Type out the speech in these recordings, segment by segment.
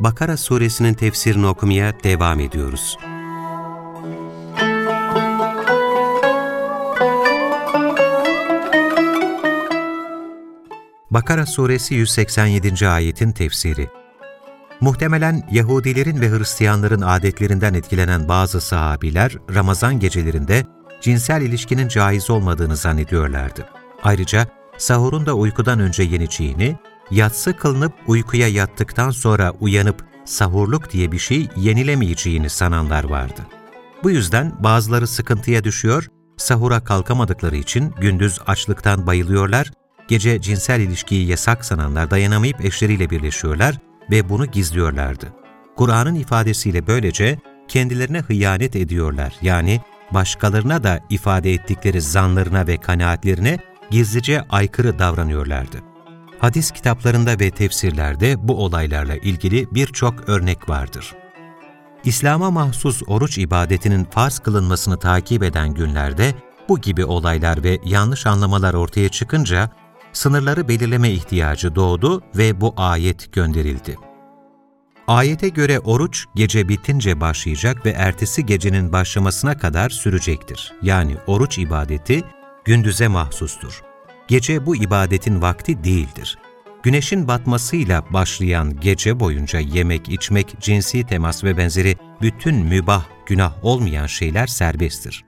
Bakara suresinin tefsirini okumaya devam ediyoruz. Bakara suresi 187. ayetin tefsiri Muhtemelen Yahudilerin ve Hristiyanların adetlerinden etkilenen bazı sahabiler Ramazan gecelerinde cinsel ilişkinin caiz olmadığını zannediyorlardı. Ayrıca sahurun da uykudan önce yeneceğini, yatsı kılınıp uykuya yattıktan sonra uyanıp sahurluk diye bir şey yenilemeyeceğini sananlar vardı. Bu yüzden bazıları sıkıntıya düşüyor, sahura kalkamadıkları için gündüz açlıktan bayılıyorlar, gece cinsel ilişkiyi yasak sananlar dayanamayıp eşleriyle birleşiyorlar ve bunu gizliyorlardı. Kur'an'ın ifadesiyle böylece kendilerine hıyanet ediyorlar yani başkalarına da ifade ettikleri zanlarına ve kanaatlerine gizlice aykırı davranıyorlardı. Hadis kitaplarında ve tefsirlerde bu olaylarla ilgili birçok örnek vardır. İslam'a mahsus oruç ibadetinin farz kılınmasını takip eden günlerde bu gibi olaylar ve yanlış anlamalar ortaya çıkınca sınırları belirleme ihtiyacı doğdu ve bu ayet gönderildi. Ayete göre oruç gece bitince başlayacak ve ertesi gecenin başlamasına kadar sürecektir. Yani oruç ibadeti gündüze mahsustur. Gece bu ibadetin vakti değildir. Güneşin batmasıyla başlayan gece boyunca yemek, içmek, cinsi temas ve benzeri bütün mübah, günah olmayan şeyler serbesttir.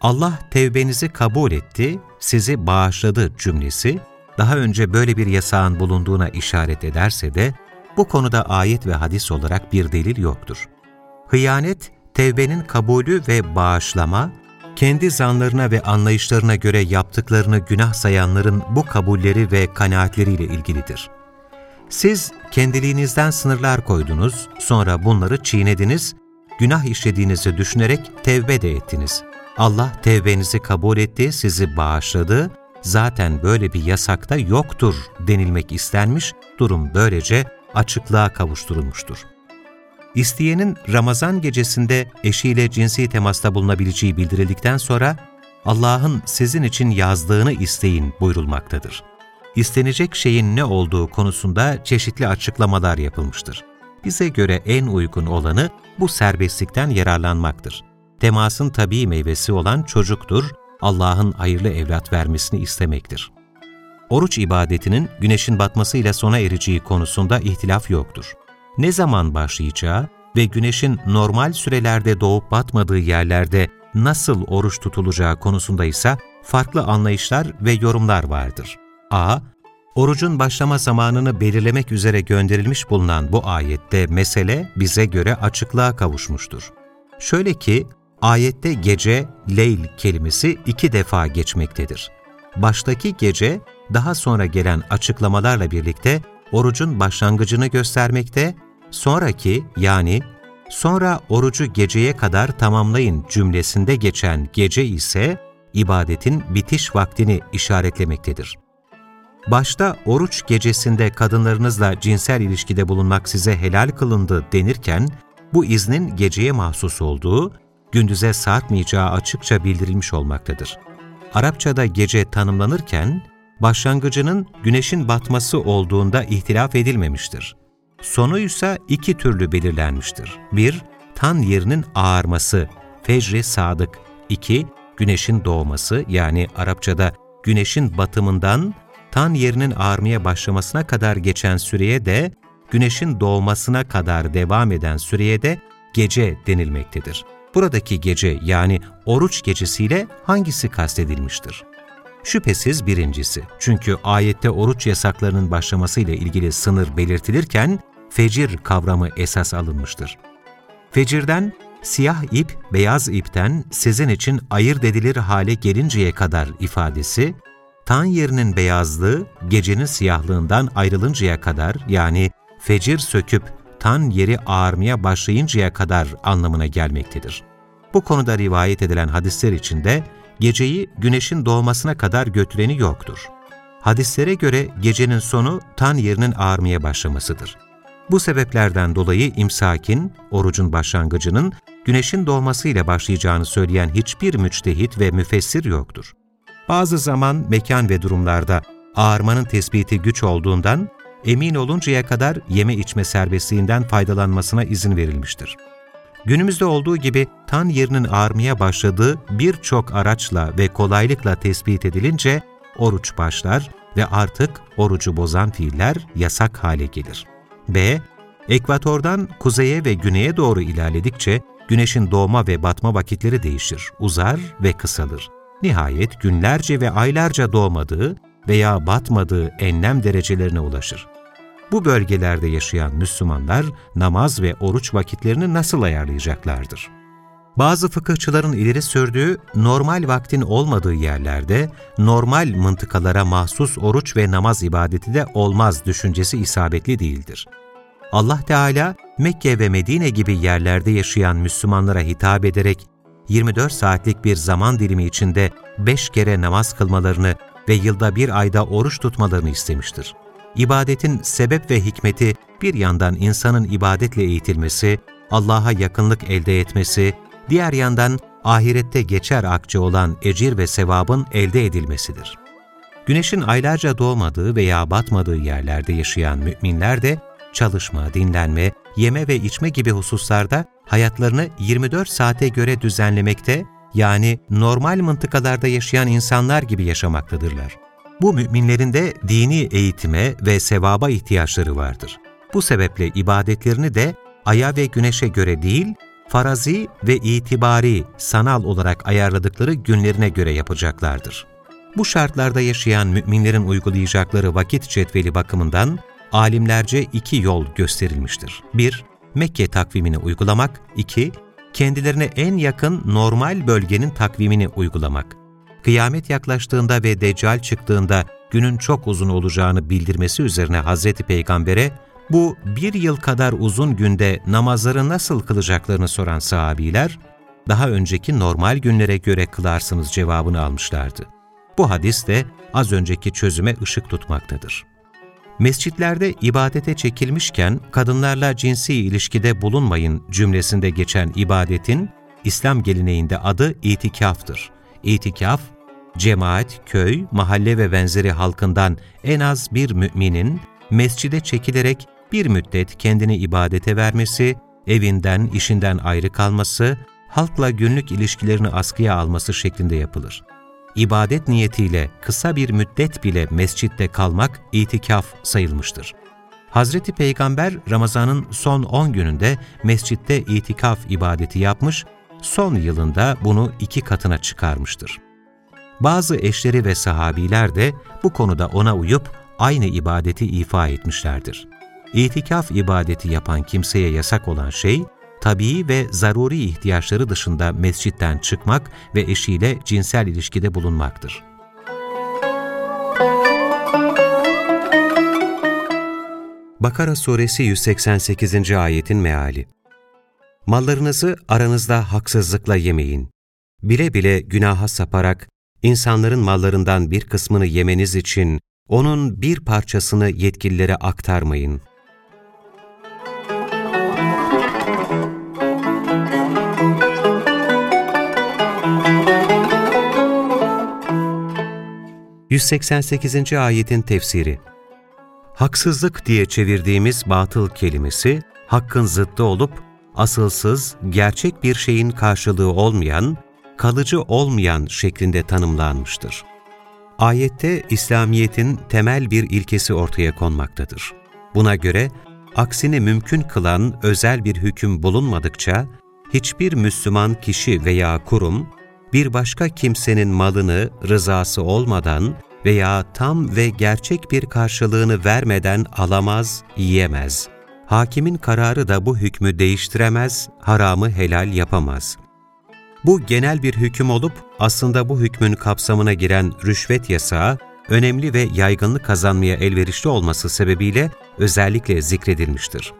Allah tevbenizi kabul etti, sizi bağışladı cümlesi, daha önce böyle bir yasağın bulunduğuna işaret ederse de, bu konuda ayet ve hadis olarak bir delil yoktur. Hıyanet, tevbenin kabulü ve bağışlama, kendi zanlarına ve anlayışlarına göre yaptıklarını günah sayanların bu kabulleri ve kanaatleriyle ilgilidir. Siz kendiliğinizden sınırlar koydunuz, sonra bunları çiğnediniz, günah işlediğinizi düşünerek tevbe de ettiniz. Allah tevbenizi kabul etti, sizi bağışladı, zaten böyle bir yasakta yoktur denilmek istenmiş, durum böylece açıklığa kavuşturulmuştur. İsteyenin Ramazan gecesinde eşiyle cinsi temasta bulunabileceği bildirildikten sonra Allah'ın sizin için yazdığını isteyin buyurulmaktadır. İstenecek şeyin ne olduğu konusunda çeşitli açıklamalar yapılmıştır. Bize göre en uygun olanı bu serbestlikten yararlanmaktır. Temasın tabii meyvesi olan çocuktur, Allah'ın hayırlı evlat vermesini istemektir. Oruç ibadetinin güneşin batmasıyla sona ereceği konusunda ihtilaf yoktur ne zaman başlayacağı ve güneşin normal sürelerde doğup batmadığı yerlerde nasıl oruç tutulacağı konusunda ise farklı anlayışlar ve yorumlar vardır. a. Orucun başlama zamanını belirlemek üzere gönderilmiş bulunan bu ayette mesele bize göre açıklığa kavuşmuştur. Şöyle ki, ayette gece, leyl kelimesi iki defa geçmektedir. Baştaki gece, daha sonra gelen açıklamalarla birlikte orucun başlangıcını göstermekte, sonraki yani sonra orucu geceye kadar tamamlayın cümlesinde geçen gece ise ibadetin bitiş vaktini işaretlemektedir. Başta oruç gecesinde kadınlarınızla cinsel ilişkide bulunmak size helal kılındı denirken, bu iznin geceye mahsus olduğu, gündüze sarkmayacağı açıkça bildirilmiş olmaktadır. Arapçada gece tanımlanırken, başlangıcının güneşin batması olduğunda ihtilaf edilmemiştir. Sonu ise iki türlü belirlenmiştir. 1- Tan yerinin ağarması, fecri sadık. 2- Güneşin doğması yani Arapçada güneşin batımından tan yerinin ağarmaya başlamasına kadar geçen süreye de güneşin doğmasına kadar devam eden süreye de gece denilmektedir. Buradaki gece yani oruç gecesiyle hangisi kastedilmiştir? Şüphesiz birincisi. Çünkü ayette oruç yasaklarının başlamasıyla ilgili sınır belirtilirken fecir kavramı esas alınmıştır. Fecirden, siyah ip, beyaz ipten sizin için ayırt edilir hale gelinceye kadar ifadesi, tan yerinin beyazlığı gecenin siyahlığından ayrılıncaya kadar yani fecir söküp tan yeri ağarmaya başlayıncaya kadar anlamına gelmektedir. Bu konuda rivayet edilen hadisler içinde geceyi güneşin doğmasına kadar götüreni yoktur. Hadislere göre gecenin sonu tan yerinin ağarmaya başlamasıdır. Bu sebeplerden dolayı imsakin, orucun başlangıcının güneşin doğmasıyla başlayacağını söyleyen hiçbir müçtehit ve müfessir yoktur. Bazı zaman, mekan ve durumlarda ağarmanın tespiti güç olduğundan emin oluncaya kadar yeme içme serbestliğinden faydalanmasına izin verilmiştir. Günümüzde olduğu gibi tan yerinin ağarmaya başladığı birçok araçla ve kolaylıkla tespit edilince oruç başlar ve artık orucu bozan fiiller yasak hale gelir. B. Ekvatordan kuzeye ve güneye doğru ilerledikçe güneşin doğma ve batma vakitleri değişir, uzar ve kısalır. Nihayet günlerce ve aylarca doğmadığı veya batmadığı enlem derecelerine ulaşır. Bu bölgelerde yaşayan Müslümanlar namaz ve oruç vakitlerini nasıl ayarlayacaklardır? Bazı fıkıhçıların ileri sürdüğü normal vaktin olmadığı yerlerde normal mıntıkalara mahsus oruç ve namaz ibadeti de olmaz düşüncesi isabetli değildir. Allah Teala Mekke ve Medine gibi yerlerde yaşayan Müslümanlara hitap ederek 24 saatlik bir zaman dilimi içinde 5 kere namaz kılmalarını ve yılda bir ayda oruç tutmalarını istemiştir. İbadetin sebep ve hikmeti bir yandan insanın ibadetle eğitilmesi, Allah'a yakınlık elde etmesi, diğer yandan ahirette geçer akçe olan ecir ve sevabın elde edilmesidir. Güneşin aylarca doğmadığı veya batmadığı yerlerde yaşayan müminler de çalışma, dinlenme, yeme ve içme gibi hususlarda hayatlarını 24 saate göre düzenlemekte, yani normal mıntıkalarda yaşayan insanlar gibi yaşamaktadırlar. Bu müminlerin de dini eğitime ve sevaba ihtiyaçları vardır. Bu sebeple ibadetlerini de aya ve güneşe göre değil, farazi ve itibari, sanal olarak ayarladıkları günlerine göre yapacaklardır. Bu şartlarda yaşayan müminlerin uygulayacakları vakit cetveli bakımından alimlerce iki yol gösterilmiştir. 1- Mekke takvimini uygulamak, 2- kendilerine en yakın normal bölgenin takvimini uygulamak. Kıyamet yaklaştığında ve Deccal çıktığında günün çok uzun olacağını bildirmesi üzerine Hazreti Peygamber'e bu bir yıl kadar uzun günde namazları nasıl kılacaklarını soran sahabiler, daha önceki normal günlere göre kılarsınız cevabını almışlardı. Bu hadis de az önceki çözüme ışık tutmaktadır. Mescitlerde ibadete çekilmişken kadınlarla cinsi ilişkide bulunmayın cümlesinde geçen ibadetin İslam geleneğinde adı itikaftır. İtikaf, cemaat, köy, mahalle ve benzeri halkından en az bir müminin mescide çekilerek bir müddet kendini ibadete vermesi, evinden, işinden ayrı kalması, halkla günlük ilişkilerini askıya alması şeklinde yapılır ibadet niyetiyle kısa bir müddet bile mescitte kalmak itikaf sayılmıştır. Hazreti Peygamber Ramazan'ın son 10 gününde mescitte itikaf ibadeti yapmış, son yılında bunu iki katına çıkarmıştır. Bazı eşleri ve sahabiler de bu konuda ona uyup aynı ibadeti ifa etmişlerdir. İtikaf ibadeti yapan kimseye yasak olan şey, tabii ve zaruri ihtiyaçları dışında mescitten çıkmak ve eşiyle cinsel ilişkide bulunmaktır. Bakara Suresi 188. Ayetin Meali Mallarınızı aranızda haksızlıkla yemeyin. Bile bile günaha saparak, insanların mallarından bir kısmını yemeniz için onun bir parçasını yetkililere aktarmayın.'' 188. ayetin tefsiri Haksızlık diye çevirdiğimiz batıl kelimesi, hakkın zıttı olup, asılsız, gerçek bir şeyin karşılığı olmayan, kalıcı olmayan şeklinde tanımlanmıştır. Ayette İslamiyet'in temel bir ilkesi ortaya konmaktadır. Buna göre, aksini mümkün kılan özel bir hüküm bulunmadıkça, hiçbir Müslüman kişi veya kurum, bir başka kimsenin malını rızası olmadan veya tam ve gerçek bir karşılığını vermeden alamaz, yiyemez. Hakimin kararı da bu hükmü değiştiremez, haramı helal yapamaz. Bu genel bir hüküm olup aslında bu hükmün kapsamına giren rüşvet yasağı, önemli ve yaygınlık kazanmaya elverişli olması sebebiyle özellikle zikredilmiştir.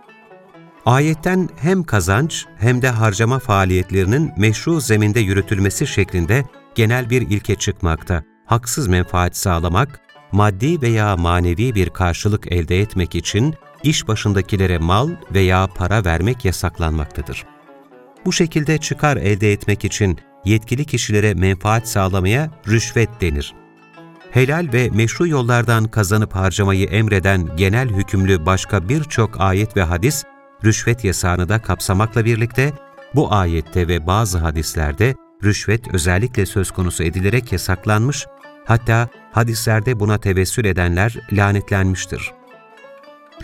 Ayetten hem kazanç hem de harcama faaliyetlerinin meşru zeminde yürütülmesi şeklinde genel bir ilke çıkmakta. Haksız menfaat sağlamak, maddi veya manevi bir karşılık elde etmek için iş başındakilere mal veya para vermek yasaklanmaktadır. Bu şekilde çıkar elde etmek için yetkili kişilere menfaat sağlamaya rüşvet denir. Helal ve meşru yollardan kazanıp harcamayı emreden genel hükümlü başka birçok ayet ve hadis, rüşvet yasağını da kapsamakla birlikte, bu ayette ve bazı hadislerde rüşvet özellikle söz konusu edilerek yasaklanmış, hatta hadislerde buna tevessül edenler lanetlenmiştir.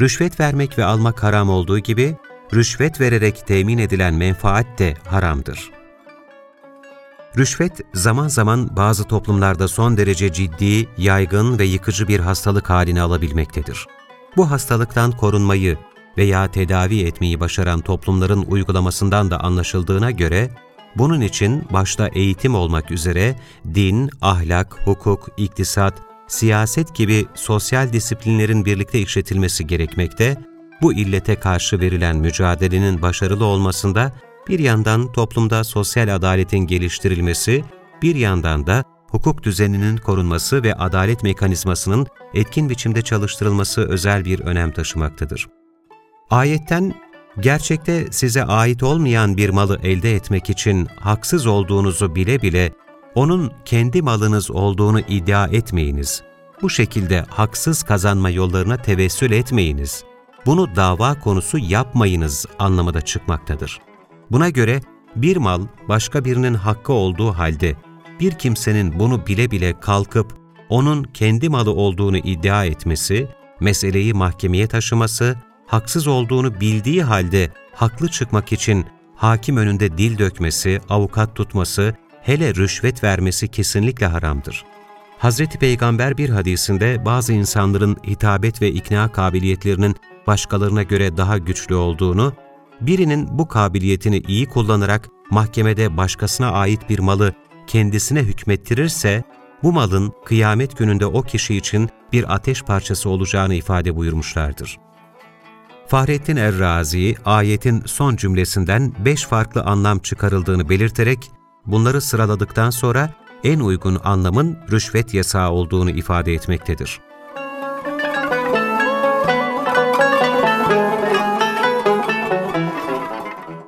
Rüşvet vermek ve almak haram olduğu gibi, rüşvet vererek temin edilen menfaat de haramdır. Rüşvet, zaman zaman bazı toplumlarda son derece ciddi, yaygın ve yıkıcı bir hastalık haline alabilmektedir. Bu hastalıktan korunmayı veya tedavi etmeyi başaran toplumların uygulamasından da anlaşıldığına göre, bunun için başta eğitim olmak üzere din, ahlak, hukuk, iktisat, siyaset gibi sosyal disiplinlerin birlikte işletilmesi gerekmekte, bu illete karşı verilen mücadelenin başarılı olmasında bir yandan toplumda sosyal adaletin geliştirilmesi, bir yandan da hukuk düzeninin korunması ve adalet mekanizmasının etkin biçimde çalıştırılması özel bir önem taşımaktadır. Ayetten, gerçekte size ait olmayan bir malı elde etmek için haksız olduğunuzu bile bile, onun kendi malınız olduğunu iddia etmeyiniz. Bu şekilde haksız kazanma yollarına tevessül etmeyiniz. Bunu dava konusu yapmayınız anlamı da çıkmaktadır. Buna göre bir mal başka birinin hakkı olduğu halde bir kimsenin bunu bile bile kalkıp onun kendi malı olduğunu iddia etmesi, meseleyi mahkemeye taşıması, haksız olduğunu bildiği halde haklı çıkmak için hakim önünde dil dökmesi, avukat tutması, hele rüşvet vermesi kesinlikle haramdır. Hz. Peygamber bir hadisinde bazı insanların hitabet ve ikna kabiliyetlerinin başkalarına göre daha güçlü olduğunu, birinin bu kabiliyetini iyi kullanarak mahkemede başkasına ait bir malı kendisine hükmettirirse, bu malın kıyamet gününde o kişi için bir ateş parçası olacağını ifade buyurmuşlardır. Fahrettin Errazi, ayetin son cümlesinden beş farklı anlam çıkarıldığını belirterek, bunları sıraladıktan sonra en uygun anlamın rüşvet yasağı olduğunu ifade etmektedir.